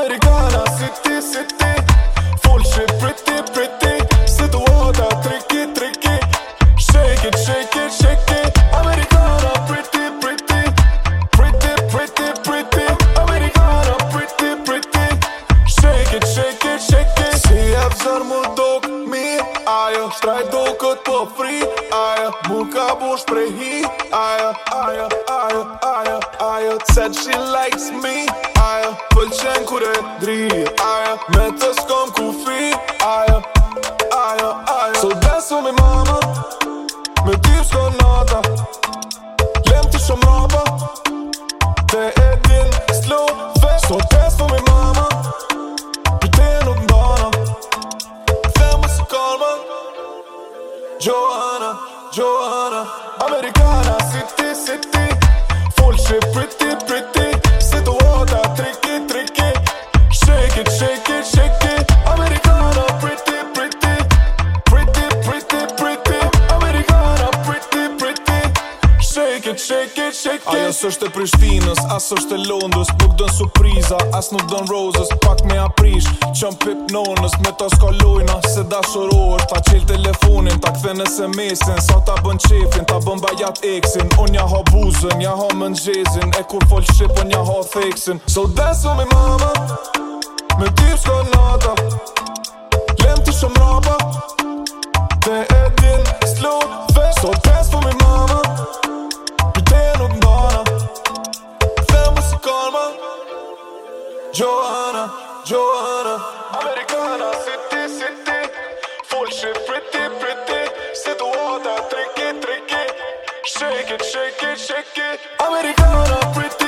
Amerikana city city Full shit pretty pretty Situata tricky tricky Shake it shake it shake it Amerikana pretty pretty Pretty pretty pretty Amerikana pretty pretty Shake it shake it shake it Shake it shake it shake it Si e bëzër më do këmi Ajo shtraj do këtë po fri Ajo më kabush pre hi Ajo ajo ajo ajo ajo Said she likes me Joanna, Joanna. it, shake it, shake it Ajo sështë është e Prishtinës, asë është e Londës Nuk dënë surpriza, asë nuk dënë rozës Pak me aprish, që pip nonës Me ta s'ka lojna, se da shoro Ta qelë telefonin, ta këthe në SMS-in Sa ta bën qefin, ta bën bajat eksin Unë ja ha buzën, ja ha më E kur fol shqipën, ja ha theksin So dance with me mama Me tip s'ka nada Joanna, Joanna. Americana, city, city. Full shit, pretty, pretty. C'est the water, tricky, tricky. Shake it, shake it, shake it. Americana, pretty.